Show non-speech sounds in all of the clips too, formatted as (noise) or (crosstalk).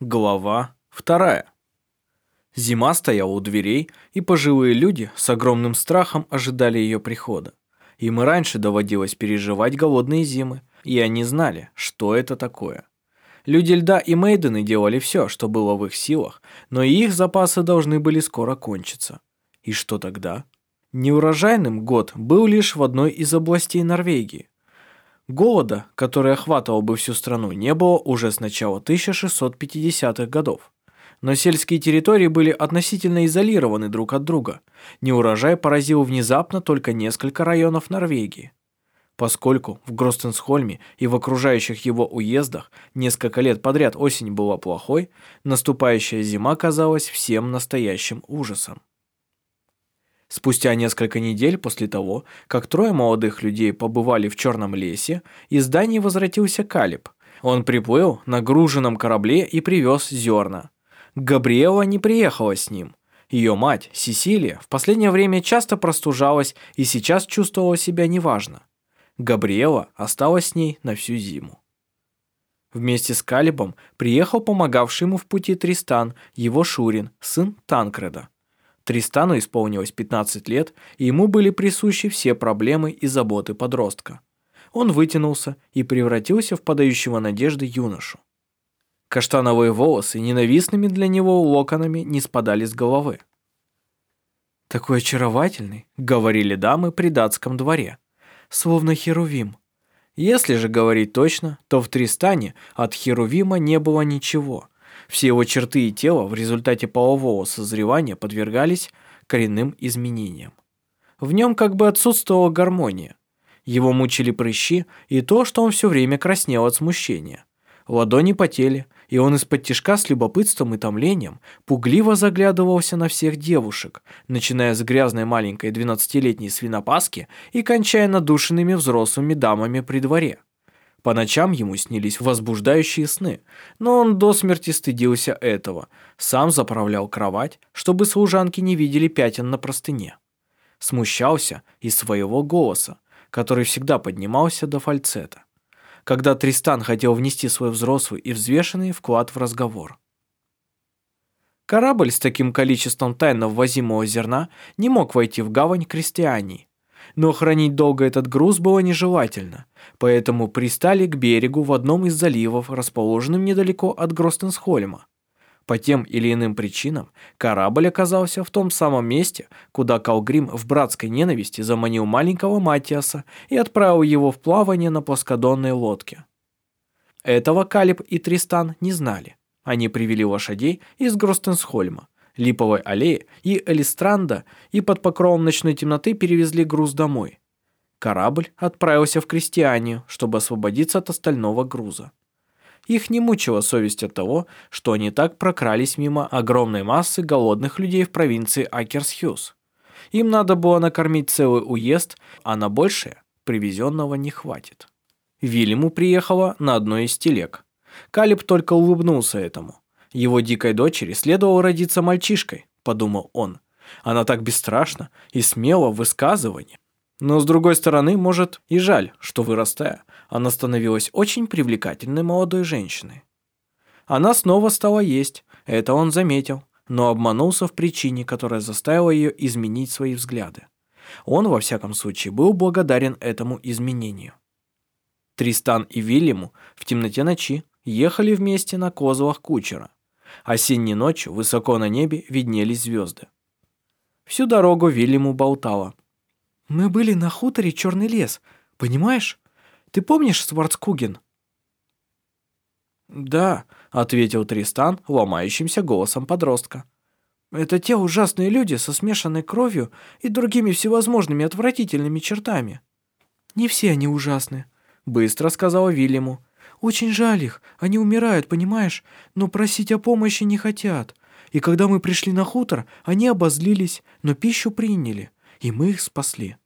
Глава вторая. Зима стояла у дверей, и пожилые люди с огромным страхом ожидали ее прихода. Им и раньше доводилось переживать голодные зимы, и они знали, что это такое. Люди льда и Мейдены делали все, что было в их силах, но и их запасы должны были скоро кончиться. И что тогда? Неурожайным год был лишь в одной из областей Норвегии. Голода, который охватывал бы всю страну, не было уже с начала 1650-х годов. Но сельские территории были относительно изолированы друг от друга. Неурожай поразил внезапно только несколько районов Норвегии. Поскольку в Гростенсхольме и в окружающих его уездах несколько лет подряд осень была плохой, наступающая зима казалась всем настоящим ужасом. Спустя несколько недель после того, как трое молодых людей побывали в Черном лесе, из Дании возвратился Калиб. Он приплыл на груженном корабле и привез зерна. Габриэла не приехала с ним. Ее мать, Сесилия, в последнее время часто простужалась и сейчас чувствовала себя неважно. Габриэла осталась с ней на всю зиму. Вместе с Калибом приехал помогавший ему в пути Тристан, его Шурин, сын Танкреда. Тристану исполнилось 15 лет, и ему были присущи все проблемы и заботы подростка. Он вытянулся и превратился в подающего надежды юношу. Каштановые волосы ненавистными для него локонами не спадали с головы. «Такой очаровательный», — говорили дамы при датском дворе, словно херувим. Если же говорить точно, то в Тристане от херувима не было ничего — все его черты и тело в результате полового созревания подвергались коренным изменениям. В нем как бы отсутствовала гармония. Его мучили прыщи и то, что он все время краснел от смущения. Ладони потели, и он из-под тишка с любопытством и томлением пугливо заглядывался на всех девушек, начиная с грязной маленькой двенадцатилетней свинопаски и кончая надушенными взрослыми дамами при дворе. По ночам ему снились возбуждающие сны, но он до смерти стыдился этого, сам заправлял кровать, чтобы служанки не видели пятен на простыне. Смущался из своего голоса, который всегда поднимался до фальцета, когда Тристан хотел внести свой взрослый и взвешенный вклад в разговор. Корабль с таким количеством тайно ввозимого зерна не мог войти в гавань Крестьянии, но хранить долго этот груз было нежелательно, поэтому пристали к берегу в одном из заливов, расположенным недалеко от Гростенсхольма. По тем или иным причинам корабль оказался в том самом месте, куда Калгрим в братской ненависти заманил маленького Матиаса и отправил его в плавание на плоскодонной лодке. Этого Калиб и Тристан не знали. Они привели лошадей из Гростенсхольма, Липовой аллеи и Элистранда и под покровом ночной темноты перевезли груз домой. Корабль отправился в Крестьянию, чтобы освободиться от остального груза. Их не мучила совесть от того, что они так прокрались мимо огромной массы голодных людей в провинции Акерсхюз. Им надо было накормить целый уезд, а на большее привезенного не хватит. Вильяму приехала на одной из телег. Калиб только улыбнулся этому. Его дикой дочери следовало родиться мальчишкой, подумал он. Она так бесстрашна и смела в высказывании. Но с другой стороны, может и жаль, что вырастая, она становилась очень привлекательной молодой женщиной. Она снова стала есть, это он заметил, но обманулся в причине, которая заставила ее изменить свои взгляды. Он, во всяком случае, был благодарен этому изменению. Тристан и Вильяму в темноте ночи ехали вместе на козлах кучера. Осенней ночью высоко на небе виднелись звезды. Всю дорогу Вильяму болтала. «Мы были на хуторе Черный лес, понимаешь? Ты помнишь Сварцкуген?» «Да», — ответил Тристан ломающимся голосом подростка. «Это те ужасные люди со смешанной кровью и другими всевозможными отвратительными чертами». «Не все они ужасны», — быстро сказала Вильяму. Очень жаль их, они умирают, понимаешь, но просить о помощи не хотят. И когда мы пришли на хутор, они обозлились, но пищу приняли, и мы их спасли.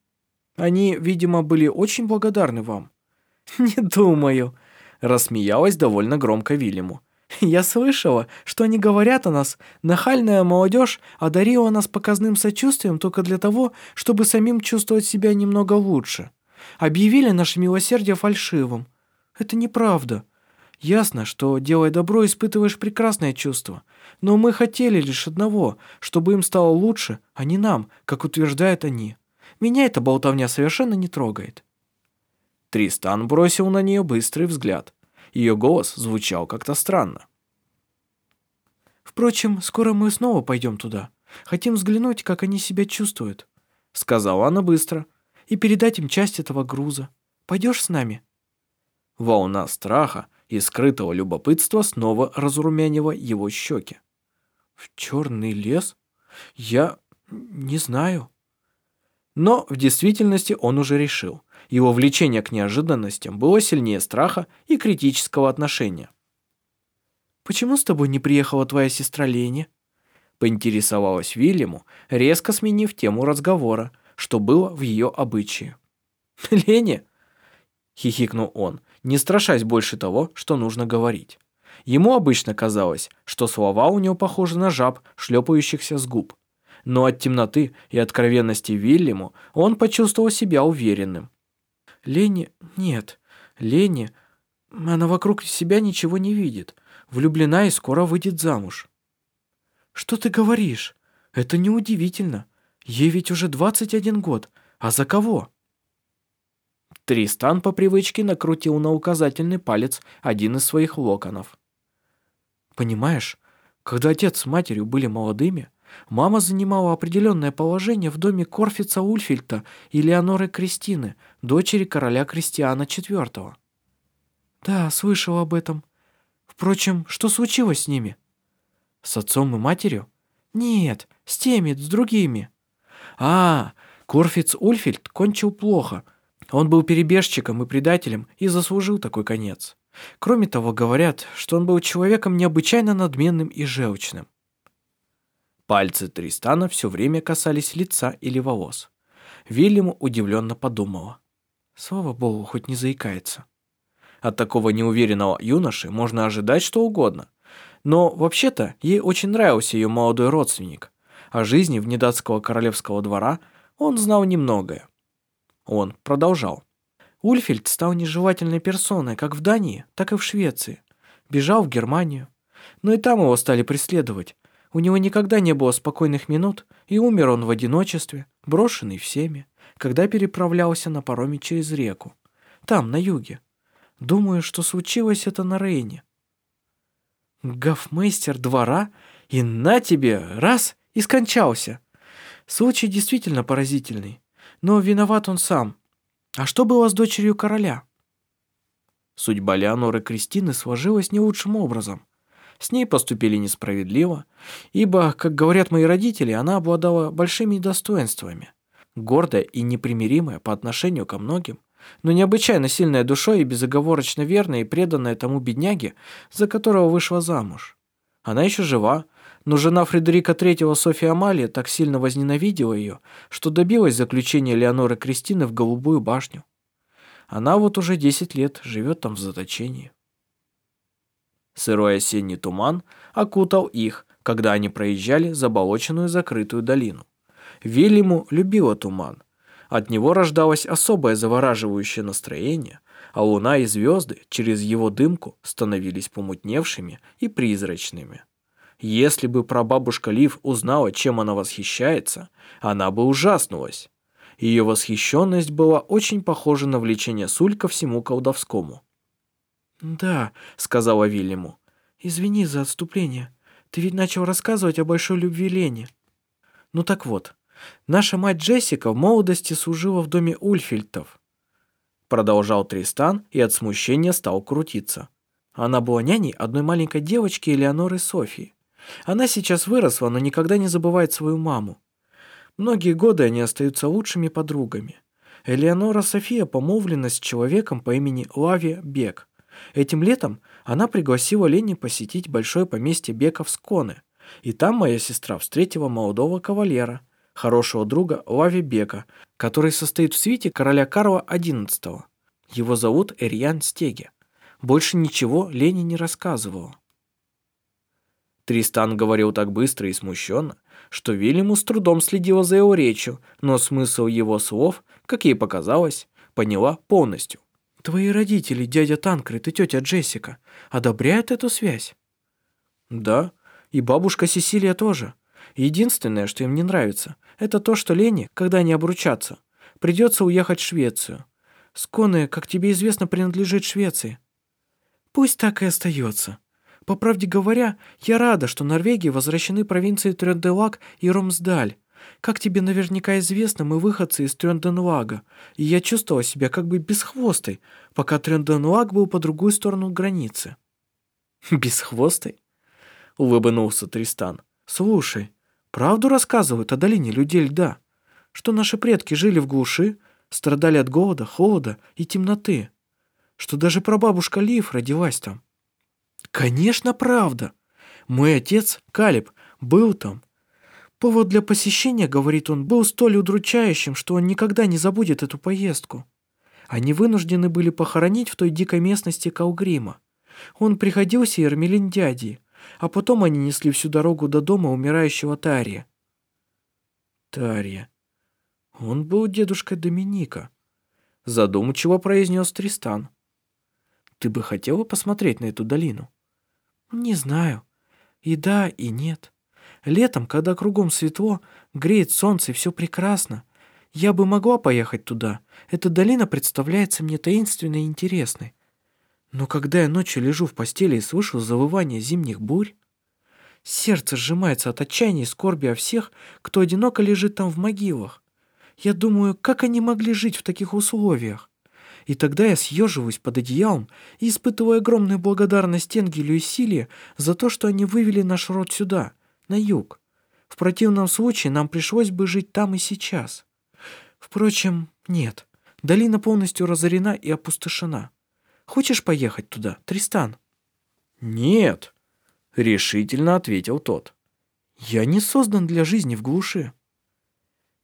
Они, видимо, были очень благодарны вам». (laughs) «Не думаю», — рассмеялась довольно громко Вильяму. «Я слышала, что они говорят о нас. Нахальная молодежь одарила нас показным сочувствием только для того, чтобы самим чувствовать себя немного лучше. Объявили наше милосердие фальшивым. Это неправда. Ясно, что, делая добро, испытываешь прекрасное чувство. Но мы хотели лишь одного, чтобы им стало лучше, а не нам, как утверждают они. Меня эта болтовня совершенно не трогает». Тристан бросил на нее быстрый взгляд. Ее голос звучал как-то странно. «Впрочем, скоро мы снова пойдем туда. Хотим взглянуть, как они себя чувствуют», — сказала она быстро, «и передать им часть этого груза. Пойдешь с нами?» Волна страха и скрытого любопытства снова разрумянила его щеки. «В черный лес? Я не знаю». Но в действительности он уже решил. Его влечение к неожиданностям было сильнее страха и критического отношения. «Почему с тобой не приехала твоя сестра Лени?» поинтересовалась Вильяму, резко сменив тему разговора, что было в ее обычае. «Лени?» – хихикнул он, не страшась больше того, что нужно говорить. Ему обычно казалось, что слова у него похожи на жаб, шлепающихся с губ. Но от темноты и откровенности Вильяму он почувствовал себя уверенным. «Лени... Нет. Лени... Она вокруг себя ничего не видит. Влюблена и скоро выйдет замуж». «Что ты говоришь? Это неудивительно. Ей ведь уже 21 год. А за кого?» Тристан по привычке накрутил на указательный палец один из своих локонов. «Понимаешь, когда отец с матерью были молодыми, мама занимала определенное положение в доме Корфица Ульфильта и Леоноры Кристины, дочери короля Кристиана IV». «Да, слышал об этом. Впрочем, что случилось с ними?» С отцом и матерью? Нет, с теми, с другими. А, Корфиц Ульфельд кончил плохо. Он был перебежчиком и предателем и заслужил такой конец. Кроме того, говорят, что он был человеком необычайно надменным и желчным. Пальцы Тристана все время касались лица или волос. Вильям удивленно подумала. Слава богу, хоть не заикается. От такого неуверенного юноши можно ожидать что угодно. Но вообще-то ей очень нравился ее молодой родственник. О жизни внедатского королевского двора он знал немногое. Он продолжал. Ульфельд стал нежелательной персоной как в Дании, так и в Швеции. Бежал в Германию. Но и там его стали преследовать. У него никогда не было спокойных минут, и умер он в одиночестве, брошенный всеми, когда переправлялся на пароме через реку. Там, на юге. Думаю, что случилось это на Рейне. Гофмейстер двора, и на тебе, раз, и скончался. Случай действительно поразительный, но виноват он сам. А что было с дочерью короля? Судьба Леоноры Кристины сложилась не лучшим образом. С ней поступили несправедливо, ибо, как говорят мои родители, она обладала большими достоинствами. Гордая и непримиримая по отношению ко многим – но необычайно сильная душой и безоговорочно верная и преданная тому бедняге, за которого вышла замуж. Она еще жива, но жена Фредерика III Софья Амалия так сильно возненавидела ее, что добилась заключения Леоноры Кристины в Голубую башню. Она вот уже 10 лет живет там в заточении. Сырой осенний туман окутал их, когда они проезжали заболоченную закрытую долину. Вильяму любила туман – от него рождалось особое завораживающее настроение, а луна и звезды через его дымку становились помутневшими и призрачными. Если бы прабабушка Лив узнала, чем она восхищается, она бы ужаснулась. Ее восхищенность была очень похожа на влечение Суль ко всему колдовскому. «Да», — сказала Вильяму, — «извини за отступление. Ты ведь начал рассказывать о большой любви Лене». «Ну так вот, Наша мать Джессика в молодости служила в доме Ульфильтов. Продолжал Тристан и от смущения стал крутиться. Она была няней одной маленькой девочки Элеоноры Софии. Она сейчас выросла, но никогда не забывает свою маму. Многие годы они остаются лучшими подругами. Элеонора София помолвлена с человеком по имени Лави Бек. Этим летом она пригласила Лени посетить большое поместье Беков Сконы. И там моя сестра встретила молодого кавалера – хорошего друга Лави Бека, который состоит в свите короля Карла XI. Его зовут Эрьян Стеге. Больше ничего Лени не рассказывал. Тристан говорил так быстро и смущенно, что Вильяму с трудом следила за его речью, но смысл его слов, как ей показалось, поняла полностью. Твои родители, дядя Танкред и тетя Джессика, одобряют эту связь? Да, и бабушка Сесилия тоже. Единственное, что им не нравится, это то, что Лене, когда они обручатся, придется уехать в Швецию. Сконе, как тебе известно, принадлежит Швеции. Пусть так и остается. По правде говоря, я рада, что Норвегии возвращены провинции Трёнделаг и Ромсдаль. Как тебе наверняка известно, мы выходцы из Трёнденлага, и я чувствовала себя как бы бесхвостой, пока Трёнденлаг был по другую сторону границы. (laughs) Бесхвостой? Улыбнулся Тристан. Слушай, правду рассказывают о долине людей льда, что наши предки жили в глуши, страдали от голода, холода и темноты, что даже прабабушка Лив родилась там. Конечно, правда. Мой отец, Калиб, был там. Повод для посещения, говорит он, был столь удручающим, что он никогда не забудет эту поездку. Они вынуждены были похоронить в той дикой местности Калгрима. Он приходился Ермелин дяди, а потом они несли всю дорогу до дома умирающего Тария. Тария. Он был дедушкой Доминика. Задумчиво произнес Тристан. Ты бы хотела посмотреть на эту долину? Не знаю. И да, и нет. Летом, когда кругом светло, греет солнце и все прекрасно. Я бы могла поехать туда. Эта долина представляется мне таинственной и интересной. Но когда я ночью лежу в постели и слышу завывание зимних бурь, сердце сжимается от отчаяния и скорби о всех, кто одиноко лежит там в могилах. Я думаю, как они могли жить в таких условиях? И тогда я съеживаюсь под одеялом и испытываю огромную благодарность Энгелю и Силе за то, что они вывели наш род сюда, на юг. В противном случае нам пришлось бы жить там и сейчас. Впрочем, нет. Долина полностью разорена и опустошена. Хочешь поехать туда, Тристан? Нет, решительно ответил тот. Я не создан для жизни в глуши.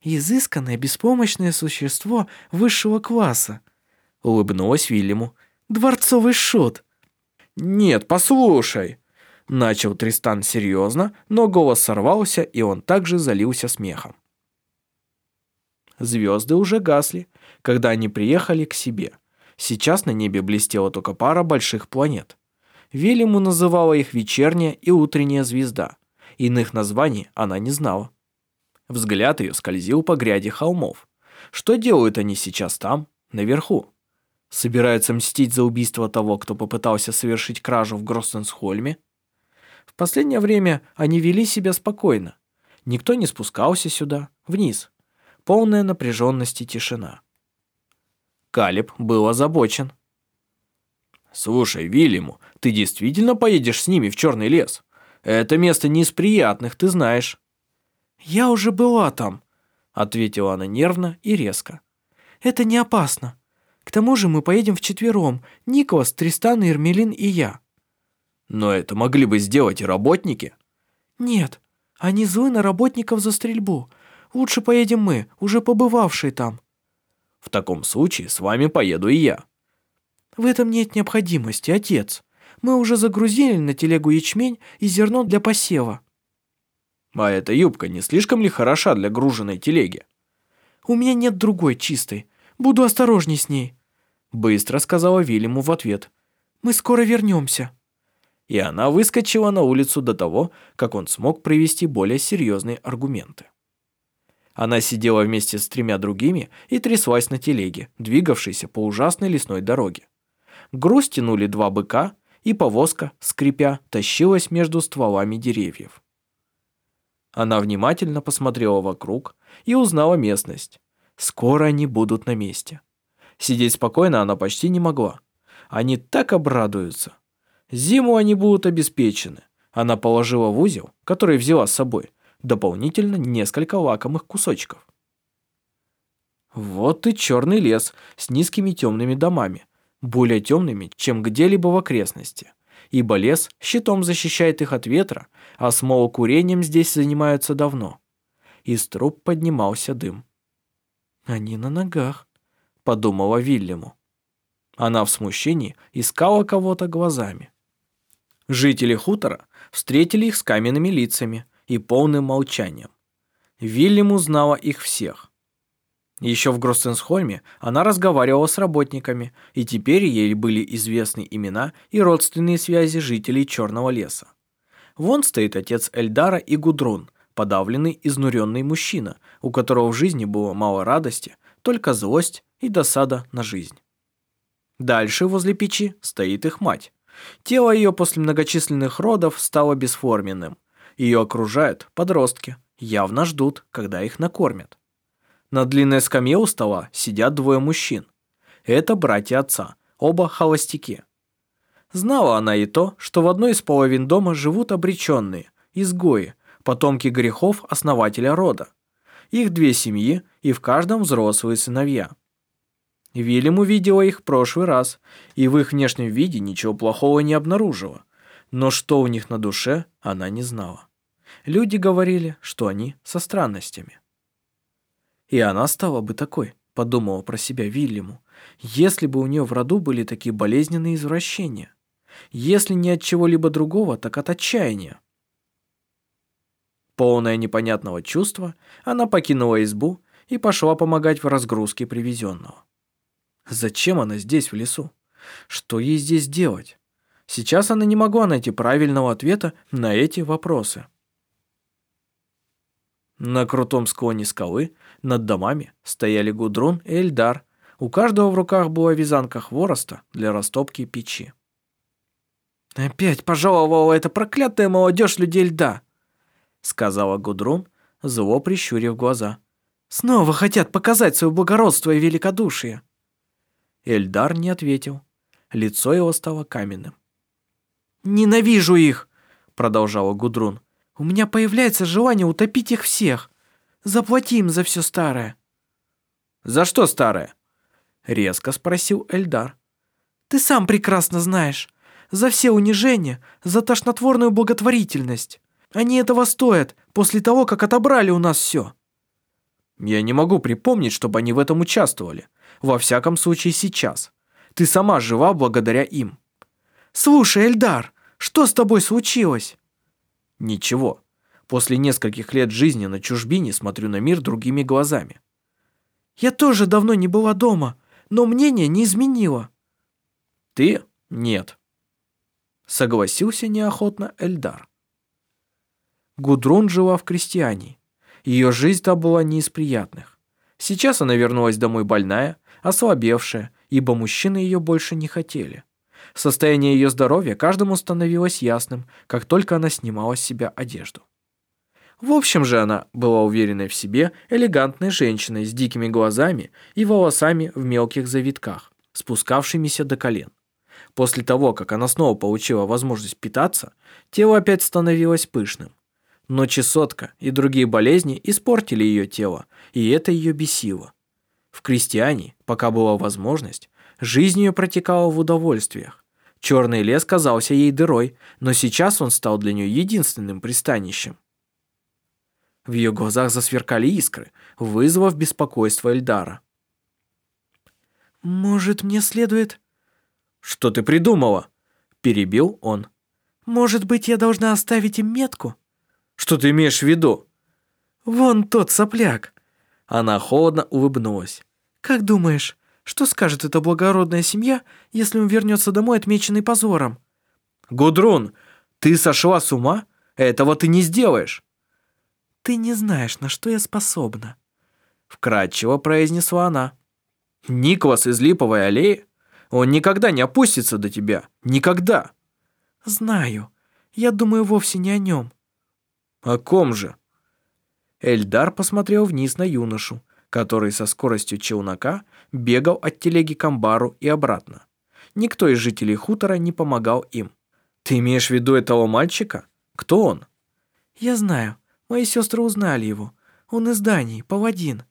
Изысканное беспомощное существо высшего класса, улыбнулась Вильяму. Дворцовый шут. Нет, послушай, начал Тристан серьезно, но голос сорвался, и он также залился смехом. Звезды уже гасли, когда они приехали к себе. Сейчас на небе блестела только пара больших планет. Велиму называла их вечерняя и утренняя звезда. Иных названий она не знала. Взгляд ее скользил по гряди холмов. Что делают они сейчас там, наверху? Собираются мстить за убийство того, кто попытался совершить кражу в Гроссенсхольме? В последнее время они вели себя спокойно. Никто не спускался сюда, вниз. Полная напряженность и тишина. Калиб был озабочен. «Слушай, Вильяму, ты действительно поедешь с ними в Черный лес? Это место не из приятных, ты знаешь». «Я уже была там», — ответила она нервно и резко. «Это не опасно. К тому же мы поедем вчетвером, Николас, Тристан, Ермелин и я». «Но это могли бы сделать и работники». «Нет, они злы на работников за стрельбу. Лучше поедем мы, уже побывавшие там». В таком случае с вами поеду и я». «В этом нет необходимости, отец. Мы уже загрузили на телегу ячмень и зерно для посева». «А эта юбка не слишком ли хороша для груженной телеги?» «У меня нет другой чистой. Буду осторожней с ней», — быстро сказала Вильяму в ответ. «Мы скоро вернемся». И она выскочила на улицу до того, как он смог привести более серьезные аргументы. Она сидела вместе с тремя другими и тряслась на телеге, двигавшейся по ужасной лесной дороге. Груз тянули два быка, и повозка, скрипя, тащилась между стволами деревьев. Она внимательно посмотрела вокруг и узнала местность. Скоро они будут на месте. Сидеть спокойно она почти не могла. Они так обрадуются. Зиму они будут обеспечены. Она положила в узел, который взяла с собой, дополнительно несколько лакомых кусочков. Вот и черный лес с низкими темными домами, более темными, чем где-либо в окрестности, ибо лес щитом защищает их от ветра, а смолокурением здесь занимаются давно. Из труб поднимался дым. «Они на ногах», — подумала Вильяму. Она в смущении искала кого-то глазами. Жители хутора встретили их с каменными лицами, и полным молчанием. Вильям узнала их всех. Еще в Гроссенсхольме она разговаривала с работниками, и теперь ей были известны имена и родственные связи жителей Черного леса. Вон стоит отец Эльдара и Гудрун, подавленный, изнуренный мужчина, у которого в жизни было мало радости, только злость и досада на жизнь. Дальше возле печи стоит их мать. Тело ее после многочисленных родов стало бесформенным. Ее окружают подростки, явно ждут, когда их накормят. На длинной скамье у стола сидят двое мужчин. Это братья отца, оба холостяки. Знала она и то, что в одной из половин дома живут обреченные, изгои, потомки грехов основателя рода. Их две семьи, и в каждом взрослые сыновья. Вильям увидела их в прошлый раз, и в их внешнем виде ничего плохого не обнаружила. Но что у них на душе, она не знала. Люди говорили, что они со странностями. И она стала бы такой, подумала про себя Вильяму, если бы у нее в роду были такие болезненные извращения. Если не от чего-либо другого, так от отчаяния. Полная непонятного чувства, она покинула избу и пошла помогать в разгрузке привезенного. Зачем она здесь, в лесу? Что ей здесь делать? Сейчас она не могла найти правильного ответа на эти вопросы. На крутом склоне скалы над домами стояли Гудрун и Эльдар. У каждого в руках была вязанка хвороста для растопки печи. «Опять пожаловала эта проклятая молодежь людей льда», сказала Гудрун, зло прищурив глаза. «Снова хотят показать свое благородство и великодушие». Эльдар не ответил. Лицо его стало каменным. «Ненавижу их!» продолжала Гудрун. У меня появляется желание утопить их всех. Заплати им за все старое». «За что старое?» Резко спросил Эльдар. «Ты сам прекрасно знаешь. За все унижения, за тошнотворную благотворительность. Они этого стоят после того, как отобрали у нас все». «Я не могу припомнить, чтобы они в этом участвовали. Во всяком случае сейчас. Ты сама жива благодаря им». «Слушай, Эльдар, что с тобой случилось?» Ничего. После нескольких лет жизни на чужбине смотрю на мир другими глазами. Я тоже давно не была дома, но мнение не изменило. Ты? Нет. Согласился неохотно Эльдар. Гудрун жила в крестьяне. Ее жизнь там была не из приятных. Сейчас она вернулась домой больная, ослабевшая, ибо мужчины ее больше не хотели. Состояние ее здоровья каждому становилось ясным, как только она снимала с себя одежду. В общем же, она была уверенной в себе, элегантной женщиной с дикими глазами и волосами в мелких завитках, спускавшимися до колен. После того, как она снова получила возможность питаться, тело опять становилось пышным. Но чесотка и другие болезни испортили ее тело, и это ее бесило. В крестьяне, пока была возможность, Жизнь ее протекала в удовольствиях. Черный лес казался ей дырой, но сейчас он стал для нее единственным пристанищем. В ее глазах засверкали искры, вызвав беспокойство Эльдара. «Может, мне следует...» «Что ты придумала?» – перебил он. «Может быть, я должна оставить им метку?» «Что ты имеешь в виду?» «Вон тот сопляк!» Она холодно улыбнулась. «Как думаешь, что скажет эта благородная семья, если он вернется домой отмеченный позором? Гудрун, ты сошла с ума? Этого ты не сделаешь. Ты не знаешь, на что я способна. Вкратчиво произнесла она. Николас из Липовой аллеи? Он никогда не опустится до тебя. Никогда. Знаю. Я думаю вовсе не о нем. О ком же? Эльдар посмотрел вниз на юношу, который со скоростью челнока бегал от телеги к амбару и обратно. Никто из жителей хутора не помогал им. «Ты имеешь в виду этого мальчика? Кто он?» «Я знаю. Мои сестры узнали его. Он из Дании, Павадин».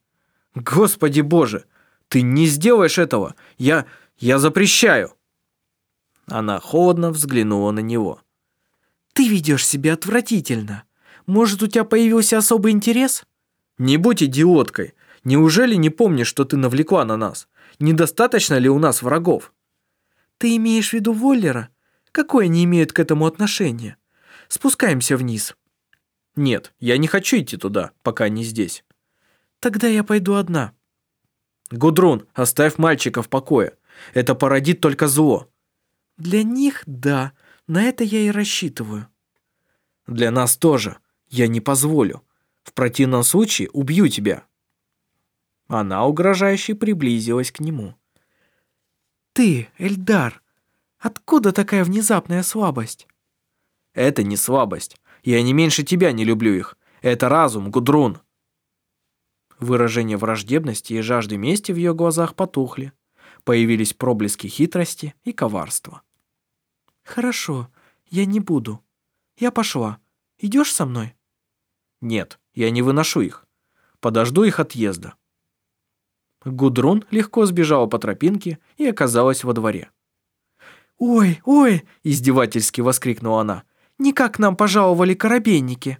«Господи боже! Ты не сделаешь этого! Я... я запрещаю!» Она холодно взглянула на него. «Ты ведешь себя отвратительно. Может, у тебя появился особый интерес?» «Не будь идиоткой. Неужели не помнишь, что ты навлекла на нас? Недостаточно ли у нас врагов?» «Ты имеешь в виду Воллера? Какое они имеют к этому отношение? Спускаемся вниз». «Нет, я не хочу идти туда, пока они здесь». «Тогда я пойду одна». Гудрун, оставь мальчика в покое. Это породит только зло. Для них – да. На это я и рассчитываю. Для нас тоже. Я не позволю. В противном случае убью тебя. Она угрожающе приблизилась к нему. Ты, Эльдар, откуда такая внезапная слабость? Это не слабость. Я не меньше тебя не люблю их. Это разум, Гудрун. Выражение враждебности и жажды мести в ее глазах потухли. Появились проблески хитрости и коварства. «Хорошо, я не буду. Я пошла. Идешь со мной?» «Нет, я не выношу их. Подожду их отъезда». Гудрун легко сбежала по тропинке и оказалась во дворе. «Ой, ой!» – издевательски воскликнула она. «Никак нам пожаловали коробейники!»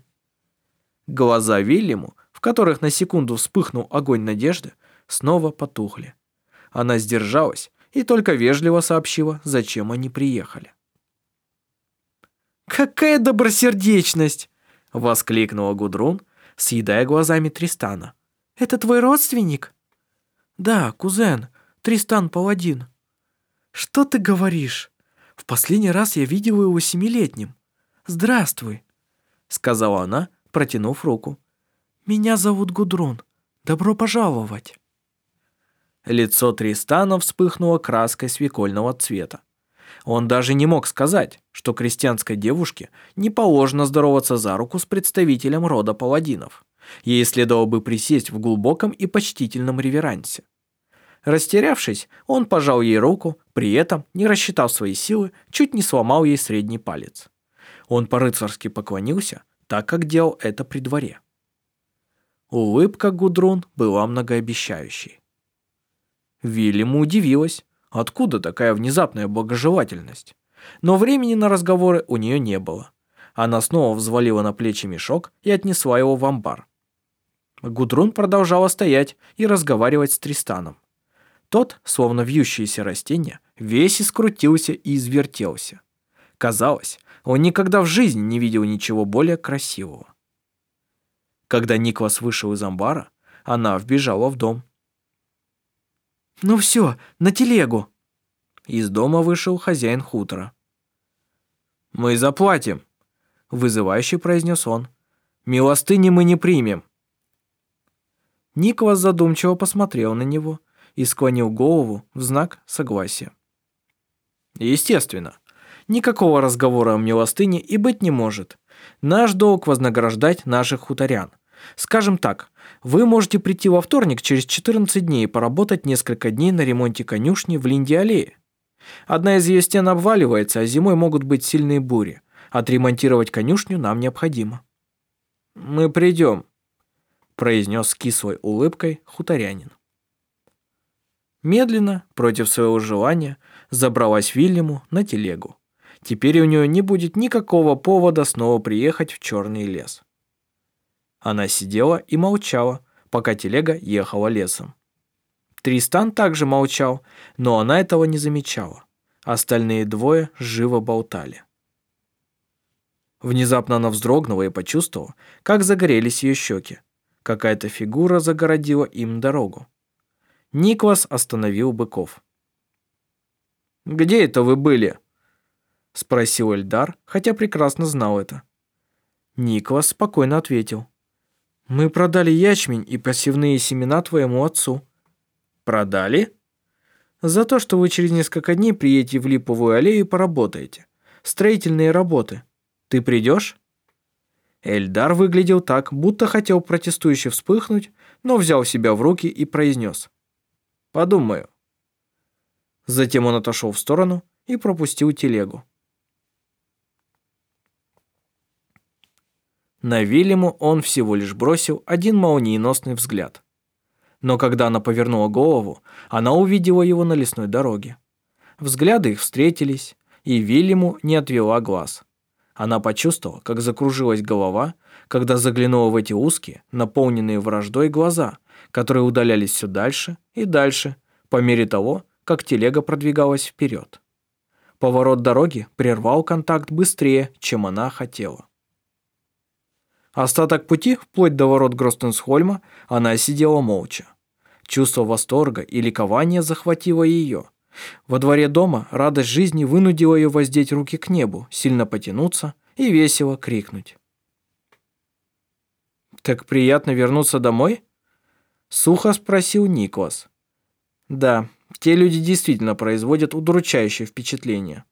Глаза Вильяму в которых на секунду вспыхнул огонь надежды, снова потухли. Она сдержалась и только вежливо сообщила, зачем они приехали. «Какая добросердечность!» — воскликнула Гудрун, съедая глазами Тристана. «Это твой родственник?» «Да, кузен, Тристан Паладин». «Что ты говоришь? В последний раз я видела его семилетним. Здравствуй», — сказала она, протянув руку. «Меня зовут Гудрун. Добро пожаловать!» Лицо Тристана вспыхнуло краской свекольного цвета. Он даже не мог сказать, что крестьянской девушке не положено здороваться за руку с представителем рода паладинов. Ей следовало бы присесть в глубоком и почтительном реверансе. Растерявшись, он пожал ей руку, при этом, не рассчитав свои силы, чуть не сломал ей средний палец. Он по-рыцарски поклонился, так как делал это при дворе. Улыбка Гудрун была многообещающей. Вильяму удивилась, откуда такая внезапная благожелательность. Но времени на разговоры у нее не было. Она снова взвалила на плечи мешок и отнесла его в амбар. Гудрун продолжала стоять и разговаривать с Тристаном. Тот, словно вьющееся растение, весь искрутился и извертелся. Казалось, он никогда в жизни не видел ничего более красивого. Когда Никлас вышел из амбара, она вбежала в дом. «Ну все, на телегу!» Из дома вышел хозяин хутора. «Мы заплатим», — вызывающе произнес он. «Милостыни мы не примем». Никлас задумчиво посмотрел на него и склонил голову в знак согласия. Естественно, никакого разговора о милостыне и быть не может. Наш долг вознаграждать наших хуторян. Скажем так, вы можете прийти во вторник через 14 дней и поработать несколько дней на ремонте конюшни в Линде-аллее. Одна из ее стен обваливается, а зимой могут быть сильные бури. Отремонтировать конюшню нам необходимо. «Мы придем», – произнес с кислой улыбкой хуторянин. Медленно, против своего желания, забралась Вильяму на телегу. Теперь у нее не будет никакого повода снова приехать в черный лес. Она сидела и молчала, пока телега ехала лесом. Тристан также молчал, но она этого не замечала. Остальные двое живо болтали. Внезапно она вздрогнула и почувствовала, как загорелись ее щеки. Какая-то фигура загородила им дорогу. Никлас остановил быков. «Где это вы были?» Спросил Эльдар, хотя прекрасно знал это. Никлас спокойно ответил. Мы продали ячмень и посевные семена твоему отцу. Продали? За то, что вы через несколько дней приедете в Липовую аллею и поработаете. Строительные работы. Ты придешь? Эльдар выглядел так, будто хотел протестующе вспыхнуть, но взял себя в руки и произнес. «Подумаю». Затем он отошел в сторону и пропустил телегу. На Вильяму он всего лишь бросил один молниеносный взгляд. Но когда она повернула голову, она увидела его на лесной дороге. Взгляды их встретились, и Вильяму не отвела глаз. Она почувствовала, как закружилась голова, когда заглянула в эти узкие, наполненные враждой глаза, которые удалялись все дальше и дальше, по мере того, как телега продвигалась вперед. Поворот дороги прервал контакт быстрее, чем она хотела. Остаток пути, вплоть до ворот Гростенсхольма, она сидела молча. Чувство восторга и ликования захватило ее. Во дворе дома радость жизни вынудила ее воздеть руки к небу, сильно потянуться и весело крикнуть. «Так приятно вернуться домой?» Сухо спросил Никлас. «Да, те люди действительно производят удручающее впечатление».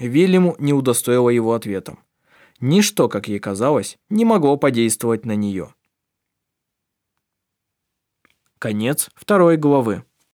Вильяму не удостоило его ответом. Ничто, как ей казалось, не могло подействовать на нее. Конец второй главы.